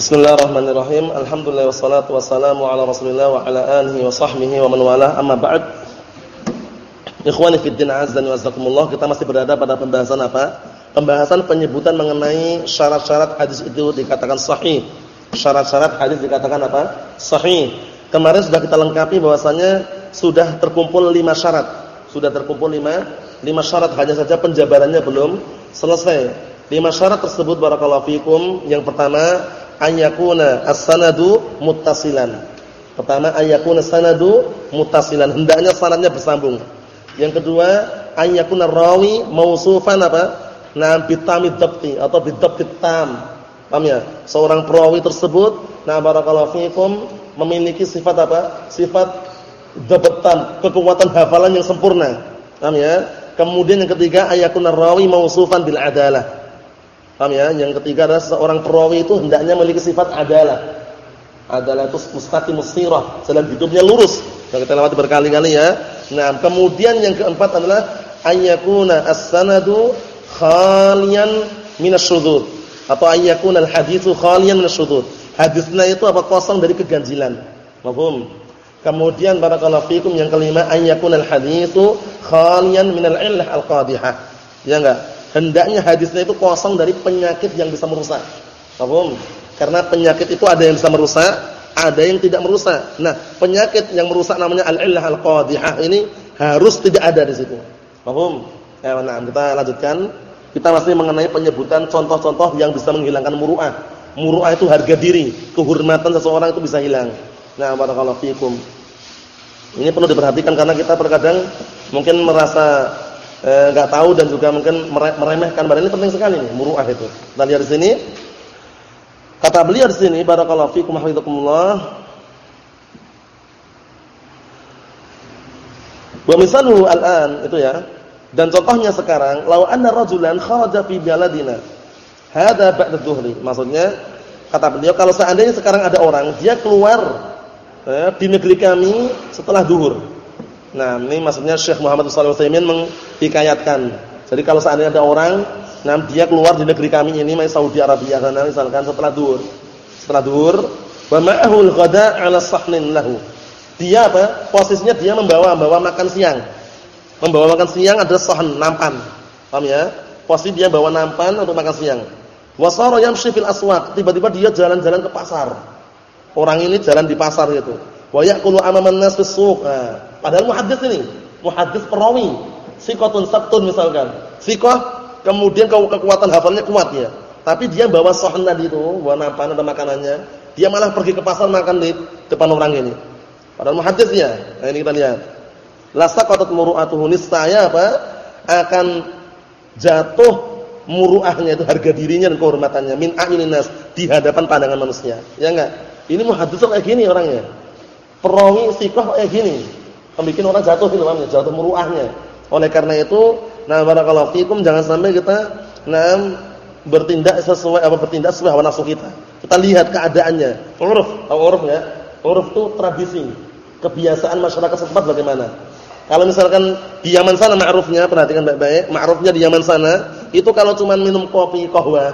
Bismillahirrahmanirrahim. Alhamdulillah wassalatu wassalamu ala Rasulillah wa ala alihi wa sahbihi wa man wala. Amma ba'd. Ikhwani fid din azza wa jazakumullah, kita masih berada pada pembahasan apa? Pembahasan penyebutan mengenai syarat-syarat hadis itu dikatakan sahih. Syarat-syarat hadis dikatakan apa? Sahih. Kemarin sudah kita lengkapi bahwasanya sudah terkumpul lima syarat. Sudah terkumpul lima lima syarat hanya saja penjabarannya belum selesai. Lima syarat tersebut barakallahu fikum. Yang pertama ayakuna as-sanadu muttasilan. Pertama ayakuna sanadu muttasilan, hendaknya sanadnya bersambung. Yang kedua ayakuna rawi mausufan apa? Bitamid dabti atau bidabtit tam. Paham ya? Seorang perawi tersebut nah barakallahu fikum memiliki sifat apa? Sifat dabtan, kekuatan hafalan yang sempurna. Paham ya? Kemudian yang ketiga ayakuna rawi mausufan bil adalah Paham ya? Yang ketiga adalah seorang perawi itu hendaknya memiliki sifat adalah. Adalah itu mustaqimus sirah, dalam hidupnya lurus. Yang kita lewati berkali-kali ya. Nah, kemudian yang keempat adalah ayyakuna as-sanadu khalian minasyudud atau ayyakuna al-haditsu khalian minasyudud. Hadisnya itu apa kosong dari keganjilan. Paham? Kemudian barakallahu fikum yang kelima ayyakuna al-haditsu khalian minal illah al-qadhihah. Ya enggak? Hendaknya hadisnya itu kosong dari penyakit yang bisa merusak. Paham? Karena penyakit itu ada yang bisa merusak, ada yang tidak merusak. Nah, penyakit yang merusak namanya al-illah al-qadhihah ini harus tidak ada di situ. Paham? Ya, nah, kita lanjutkan. Kita masih mengenai penyebutan contoh-contoh yang bisa menghilangkan muru'ah. Muru'ah itu harga diri, kehormatan seseorang itu bisa hilang. Nah, barakallahu fikum. Ini perlu diperhatikan karena kita terkadang mungkin merasa enggak eh, tahu dan juga mungkin meremehkan barang ini penting sekali nih muruah itu. Kita lihat di sini. Kata beliau di sini barakallahu fikum hafizakumullah. Wa misaluhu al-an itu ya. Dan contohnya sekarang, law anna rajulan kharaja fi baladina. Hada ba'da dhuhri. Maksudnya kata beliau kalau seandainya sekarang ada orang dia keluar eh, di negeri kami setelah duhur Nah, ini maksudnya Syekh Muhammad Shalih Utsaimin menghikayatkan. Jadi kalau seandainya ada orang, nah dia keluar di negeri kami ini, mai Saudi Arabia sana misalkan setelah duhur. Setelah duhur, wa ma'ahu al-ghada 'ala sahnin lahu. Dia apa? Posisinya dia membawa membawa makan siang. Membawa makan siang ada sahn, nampan. Paham ya? Posisi dia bawa nampan untuk makan siang. Wa sara yamshi fil aswaq. Tiba-tiba dia jalan-jalan ke pasar. Orang ini jalan di pasar gitu. Wa ya'kulu amaman nas fis suq. Nah, Padahal muhaddis ini, muhaddis perawi, sikotun sabtun misalkan. Sikoh kemudian kekuatan hafalnya kuat ya. Tapi dia bawa sohan tadi itu, bawa nampan atau makanannya, dia malah pergi ke pasar makan di depan orang ini. Padahal muhaddisnya. Nah ini kita lihat. La saqatat muru'atuhu niscaya apa? Akan jatuh muruahnya itu harga dirinya dan kehormatannya min a'yunin nas di hadapan pandangan manusia. Ya enggak? Ini muhaddis kayak gini orangnya. Perawi sikoh kayak gini bikin orang jatuh gitu namanya, jatuh muruahnya. Oleh karena itu, nah barakallahu fikum jangan sampai kita nah bertindak sesuai apa bertindak sesuai hawa nafsu kita. Kita lihat keadaannya. Uruf, tahu uruf ya? Uruf itu tradisi, kebiasaan masyarakat setempat bagaimana. Kalau misalkan di Yaman sana ma'rufnya, perhatikan baik-baik, ma'rufnya di Yaman sana, itu kalau cuma minum kopi, kohwa,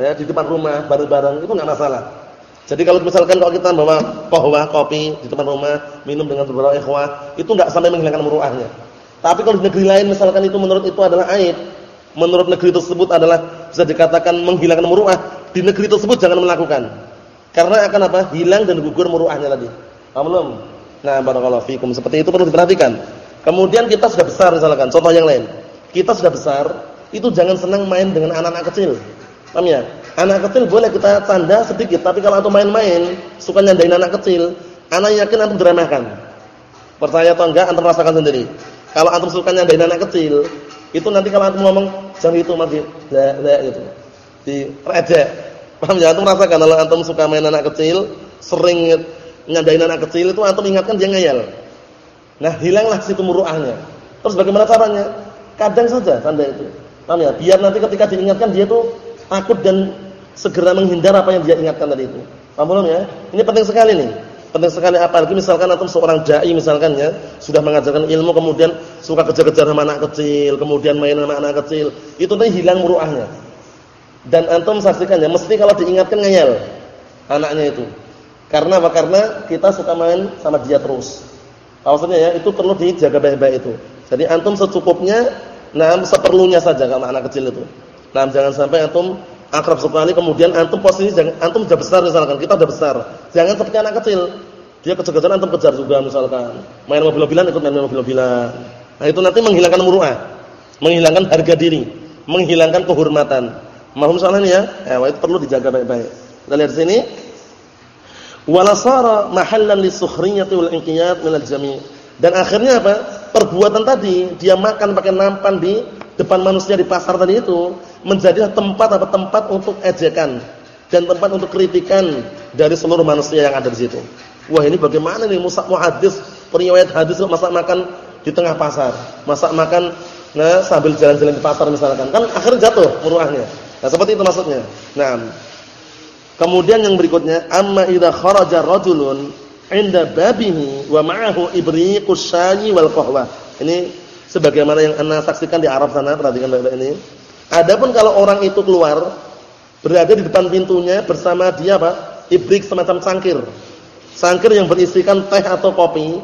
ya, di depan rumah bareng-bareng itu enggak masalah. Jadi kalau misalkan kalau kita bawa kohwa, kopi di tempat rumah, minum dengan beberapa ikhwah, itu enggak sampai menghilangkan muruahnya. Tapi kalau di negeri lain misalkan itu menurut itu adalah aib, menurut negeri tersebut adalah bisa dikatakan menghilangkan muruah, di negeri tersebut jangan melakukan. Karena akan apa? Hilang dan gugur muruahnya tadi. Paham? Nah, barakallahu fikum. Seperti itu perlu diperhatikan. Kemudian kita sudah besar misalkan, contoh yang lain. Kita sudah besar, itu jangan senang main dengan anak-anak kecil. Paham ya? Anak kecil boleh kita tanda sedikit, tapi kalau antum main-main, suka nyandain anak kecil, anak yakin antum diremehkan. Percaya atau enggak antum rasakan sendiri. Kalau antum suka nyandain anak kecil, itu nanti kalau antum ngomong jangan itu mati, la la gitu. Di rejek. Paham ya? Antum rasakan kalau antum suka main anak kecil, sering nyandain anak kecil itu antum ingatkan dia ngeyel. Nah, hilanglah situ muruahnya. Terus bagaimana caranya? Kadang saja tanda itu. Paham ya? Biar nanti ketika diingatkan dia tuh takut dan segera menghindar apa yang dia ingatkan tadi itu. Paham belum ya? Ini penting sekali nih. Penting sekali apalagi misalkan antum seorang dai misalkan ya, sudah mengajarkan ilmu kemudian suka kejar-kejar sama anak kecil, kemudian main sama anak kecil, itu nanti hilang muruahnya. Dan antum saksikan ya, mesti kalau diingatkan ngeyel. anaknya itu. Karena apa? Karena kita suka main sama dia terus. Maksudnya ya, itu perlu dijaga baik-baik itu. Jadi antum secukupnya, nah seperlunya saja kalau anak kecil itu. Nah, jangan sampai antum akrab sekali kemudian antum posisi jangan antum sudah besar misalkan, kita sudah besar. Jangan seperti anak kecil. Dia kejar-kejar antum kejar juga misalkan. Main mobil-mobilan ikut main mobil-mobilan. Nah, itu nanti menghilangkan muruah, menghilangkan harga diri, menghilangkan kehormatan. Mahum soal ini ya? Eh, itu perlu dijaga baik-baik. Kita lihat sini. Wala sara mahallan lisukhriyati wal inqiyad min al-jami'. Dan akhirnya apa? Perbuatan tadi, dia makan pakai nampan di depan manusia di pasar tadi itu menjadi tempat apa tempat untuk ejekan dan tempat untuk kritikan dari seluruh manusia yang ada di situ. Wah, ini bagaimana nih musak muhaddis, periwayat hadis masak makan di tengah pasar, masak makan nah sambil jalan-jalan di pasar misalkan. Kan akhirnya jatuh muruahnya. Nah, seperti itu maksudnya. Nah, Kemudian yang berikutnya, amma idza kharaja rajulun 'inda babihi wa ma'ahu ibriqus syayi wal qahwa. Ini sebagaimana yang Anda saksikan di Arab sana, perhatikan baik-baik ini. Adapun kalau orang itu keluar berada di depan pintunya bersama dia apa? Ibrik semacam cangkir. Cangkir yang berisikan teh atau kopi.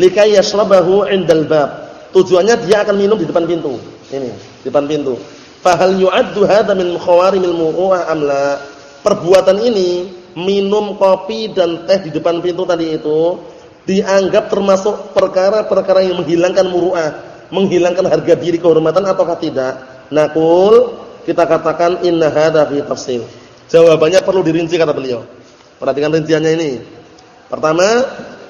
Likai yashrabahu 'indal bab. Tujuannya dia akan minum di depan pintu. Ini, di depan pintu. Fahal yu'addu hadza min khawarimil muru'ah am la? perbuatan ini minum kopi dan teh di depan pintu tadi itu dianggap termasuk perkara-perkara yang menghilangkan muruah, menghilangkan harga diri kehormatan ataukah tidak? Nakul kita katakan inna hadza fi tafsil. Jawabannya perlu dirinci kata beliau. Perhatikan rinciannya ini. Pertama,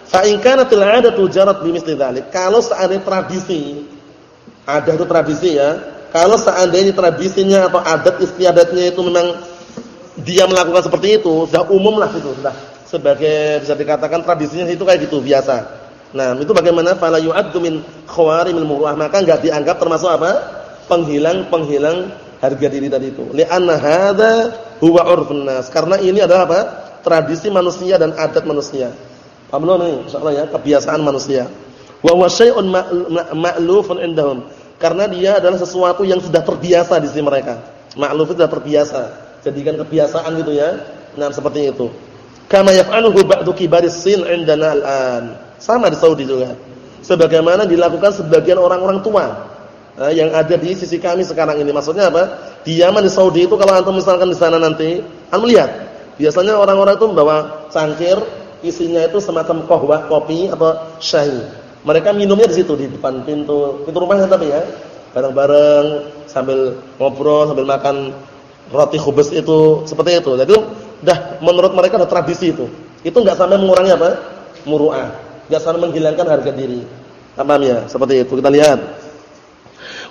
fa in kanatil 'adatu jarat bimithli dzalik. Kalau seandainya tradisi ada itu tradisi ya. Kalau seandainya tradisinya atau adat istiadatnya itu memang dia melakukan seperti itu sudah umum lah itu sudah sebagai bisa dikatakan tradisinya itu kayak gitu biasa. Nah, itu bagaimana fala yu'addu min khawarimil muruah maka enggak dianggap termasuk apa? Penghilang-penghilang harga diri tadi itu. Li'anna hadza huwa 'urfun nas. Karena ini adalah apa? tradisi manusia dan adat manusia. Paham belum nih? Insyaallah ya, kebiasaan manusia. Wa huwa syai'un ma'lufun indahum. Karena dia adalah sesuatu yang sudah terbiasa di sisi mereka. Ma'luf itu sudah terbiasa jadikan kebiasaan gitu ya. Nah, seperti itu. Kama yaf'aluhu ba'du kibaris sin 'indana al-an. Sama di Saudi juga. Sebagaimana dilakukan sebagian orang-orang tua yang ada di sisi kami sekarang ini. Maksudnya apa? Di Yaman di Saudi itu kalau antum misalkan di sana nanti, antum lihat, biasanya orang-orang itu membawa cangkir isinya itu semacam kohwah kopi atau syai. Mereka minumnya di situ di depan pintu pintu rumahnya tapi ya, bareng-bareng sambil ngobrol, sambil makan roti khubus itu seperti itu. Jadi dah menurut mereka ada tradisi itu. Itu enggak sampai mengurangi apa? Muru'ah. Enggak sampai menghilangkan harga diri. Paham ya? Seperti itu. Kita lihat.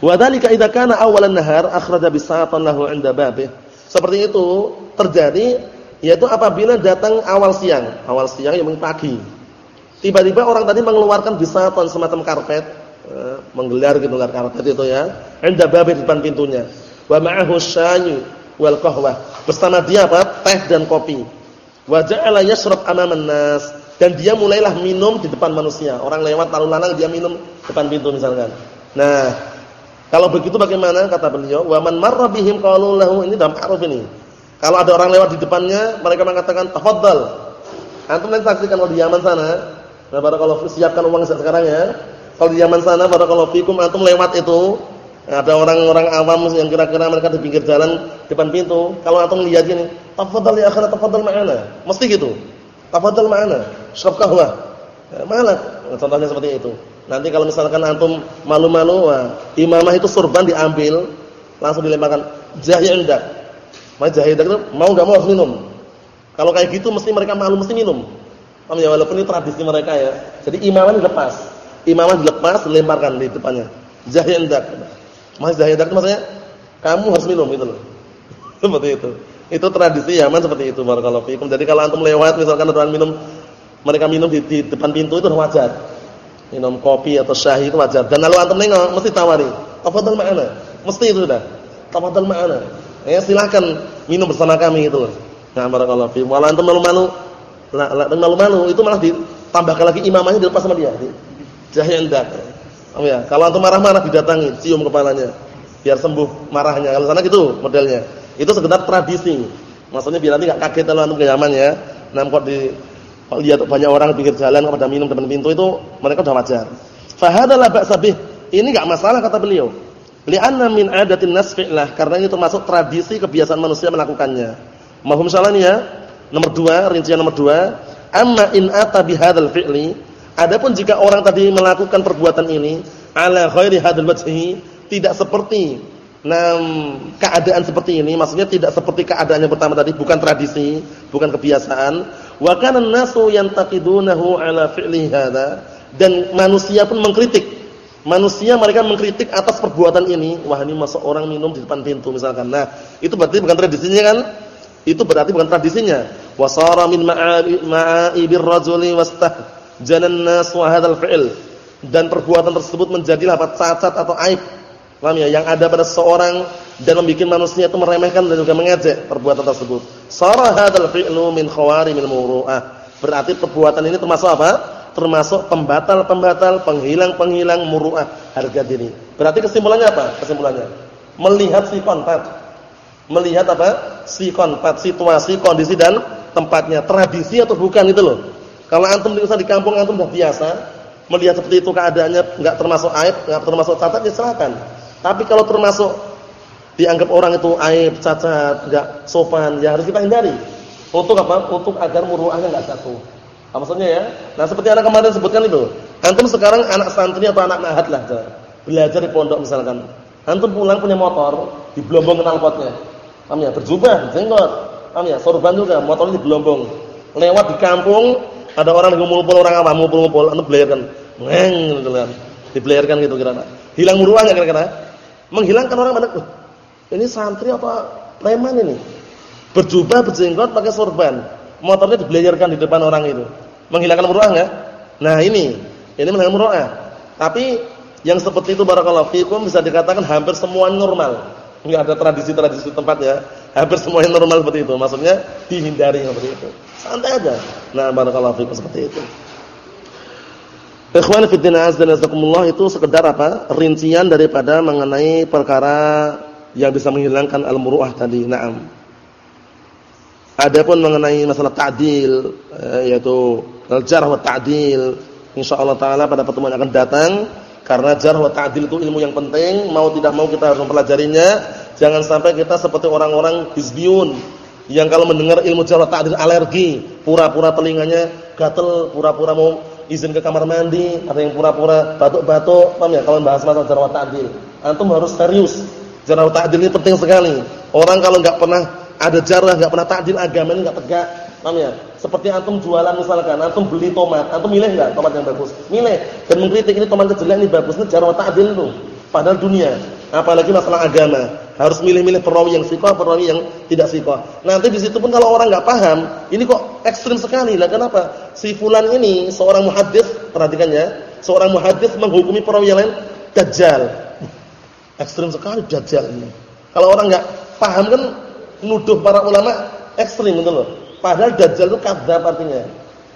Wa dzalika idza kana awalan nahar akhraja bisatan lahu 'inda babih. Seperti itu terjadi yaitu apabila datang awal siang, awal siang yang pagi. Tiba-tiba orang tadi mengeluarkan bisatan semacam karpet, eh, menggelar gitu karpet itu ya, 'inda babih depan pintunya. Wa ma'ahu syayyu wal qahwah. Bersama dia apa? Teh dan kopi. Wa ja'ala yashrab amaman nas dan dia mulailah minum di depan manusia. Orang lewat lalu lalang dia minum depan pintu misalkan. Nah, kalau begitu bagaimana kata beliau? Wa man marra bihim qalu lahu ini dalam ma'ruf ini. Kalau ada orang lewat di depannya, mereka mengatakan tafadhal. Antum nanti saksikan kalau di Yaman sana. Nah, kalau siapkan uang sekarang ya. Kalau di Yaman sana, kalau fikum antum lewat itu, ada orang-orang awam yang kira-kira mereka di pinggir jalan depan pintu, kalau antum lihat ini, tafadhal ya akhirnya tafadhal ma'ana. Mesti gitu. Tafadhal ma'ana. Syarab. Ya, mana? Contohnya seperti itu. Nanti kalau misalkan antum malu-malu, imamah itu surban diambil, langsung dilemparkan jahe enggak. Mas jahe enggak itu mau enggak mau harus minum. Kalau kayak gitu mesti mereka malu mesti minum. Paham ya walaupun ini tradisi mereka ya. Jadi imamah dilepas. Imamah dilepas, dilemparkan di depannya. Jahe enggak. Mas Zahidak itu maksudnya kamu harus minum gitu loh. Seperti itu. Itu tradisi Yaman seperti itu barakallahu fikum. Jadi kalau antum lewat misalkan orang minum mereka minum di, di depan pintu itu wajar. Minum kopi atau syah itu wajar. Dan lalu antum nengok mesti tawari. Tafadhal ma'ana. Mesti itu sudah. Tafadhal ma'ana. Ya silakan minum bersama kami itu loh. Nah barakallahu fikum. Walau antum malu-malu, malu-malu itu malah ditambahkan lagi imamahnya dilepas sama dia. Jahiendak. Oh ya, kalau antum marah-marah didatangi, cium kepalanya biar sembuh marahnya. Kalau sana gitu modelnya. Itu sekedar tradisi. Maksudnya biar nanti enggak kaget kalau antum ke Yaman ya. Kok di kalau lihat banyak orang pinggir jalan pada minum depan pintu itu mereka sudah wajar. Fa hadalah ba'sa bih. Ini enggak masalah kata beliau. Li'anna min adatin nas fi'lah karena ini termasuk tradisi kebiasaan manusia melakukannya. Mahum salah ini ya. Nomor dua, rincian nomor dua. Amma in ata bihadzal fi'li. Adapun jika orang tadi melakukan perbuatan ini ala ghairi hadzal wajhi, tidak seperti nam keadaan seperti ini, maksudnya tidak seperti keadaan yang pertama tadi, bukan tradisi, bukan kebiasaan. Wa kana an-nasu yantaqidunahu ala fi'li dan manusia pun mengkritik Manusia mereka mengkritik atas perbuatan ini. Wah ini masuk orang minum di depan pintu misalkan. Nah itu berarti bukan tradisinya kan? Itu berarti bukan tradisinya. Wasara min ma'ibir rajuli janan nas wa hadzal fi'l. Dan perbuatan tersebut menjadilah apa cacat atau aib. Paham ya? Yang ada pada seorang dan membuat manusia itu meremehkan dan juga mengejek perbuatan tersebut. Sara hadzal fi'lu min khawarimil muru'ah. Berarti perbuatan ini termasuk apa? termasuk pembatal-pembatal, penghilang-penghilang muruah harga diri. Berarti kesimpulannya apa? Kesimpulannya melihat si kontak, melihat apa? Si kontak, situasi, kondisi dan tempatnya, tradisi atau bukan itu loh. Kalau antum bisa di kampung antum sudah biasa melihat seperti itu keadaannya enggak termasuk aib, enggak termasuk cacat ya silakan. Tapi kalau termasuk dianggap orang itu aib, cacat, enggak sopan, ya harus kita hindari. Untuk apa? Untuk agar muruahnya enggak jatuh. Apa maksudnya ya? Nah, seperti anak kemarin sebutkan itu. Antum sekarang anak santri atau anak nahat lah, belajar di pondok misalkan. Antum pulang punya motor, di belombong knalpotnya. Paham ya? Berjubah, jenggot. Paham ya? Sorban juga, motornya di belombong. Lewat di kampung, ada orang ngumpul-ngumpul orang apa, ngumpul-ngumpul, antum belayarkan. Ngeng gitu kan. Dibelayarkan gitu kira-kira. Hilang muruahnya kira-kira. Menghilangkan orang mana? Ini santri apa preman ini? Berjubah, berjenggot, pakai sorban. Motornya dibelayarkan di depan orang itu menghilangkan muruah enggak? Nah, ini. Ini menghilangkan muruah. Tapi yang seperti itu barakallahu fikum bisa dikatakan hampir semua normal. Enggak ada tradisi-tradisi tempat ya. Hampir semuanya normal seperti itu. Maksudnya dihindari seperti itu. Santai aja. Nah, barakallahu fikum seperti itu. Ikhwan fi din azza itu sekedar apa? Rincian daripada mengenai perkara yang bisa menghilangkan al-muruah tadi. Naam. Adapun mengenai masalah ta'dil eh, yaitu al-jarh wa ta'dil insyaallah taala pada pertemuan yang akan datang karena jarh wa ta'dil itu ilmu yang penting mau tidak mau kita harus mempelajarinya jangan sampai kita seperti orang-orang hizbiyun yang kalau mendengar ilmu jarh wa ta'dil alergi pura-pura telinganya gatel pura-pura mau izin ke kamar mandi ada yang pura-pura batuk-batuk paham ya kalau bahas masalah jarh wa ta'dil antum harus serius jarh wa ta'dil ini penting sekali orang kalau enggak pernah ada jarh enggak pernah ta'dil agamanya enggak tegak paham ya seperti antum jualan misalkan, antum beli tomat, antum milih enggak tomat yang bagus? Milih. Dan mengkritik ini tomat jelek ini bagus, ini jarang ta'dil itu. Padahal dunia, apalagi masalah agama, harus milih-milih perawi yang sikoh, perawi yang tidak sikoh. Nanti di situ pun kalau orang enggak paham, ini kok ekstrim sekali. Lah kenapa? Si fulan ini seorang muhaddis, perhatikan ya, seorang muhaddis menghukumi perawi yang lain dajjal. Ekstrim sekali dajjal ini. Kalau orang enggak paham kan nuduh para ulama ekstrim gitu loh. Padahal dajjal itu kadzab artinya.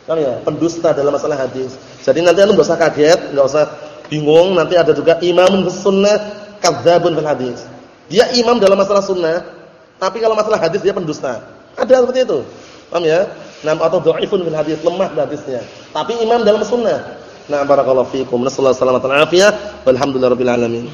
Kan ya, pendusta dalam masalah hadis. Jadi nanti anda enggak usah kaget, enggak usah bingung, nanti ada juga imamun sunnah kadzabun fil hadis. Dia imam dalam masalah sunnah, tapi kalau masalah hadis dia pendusta. Ada seperti itu. Paham ya? Nah, atau dhaifun fil hadis, lemah hadisnya. Tapi imam dalam sunnah. Nah, barakallahu fiikum. Nasallahu alaihi wasallam. Walhamdulillahirabbil alamin.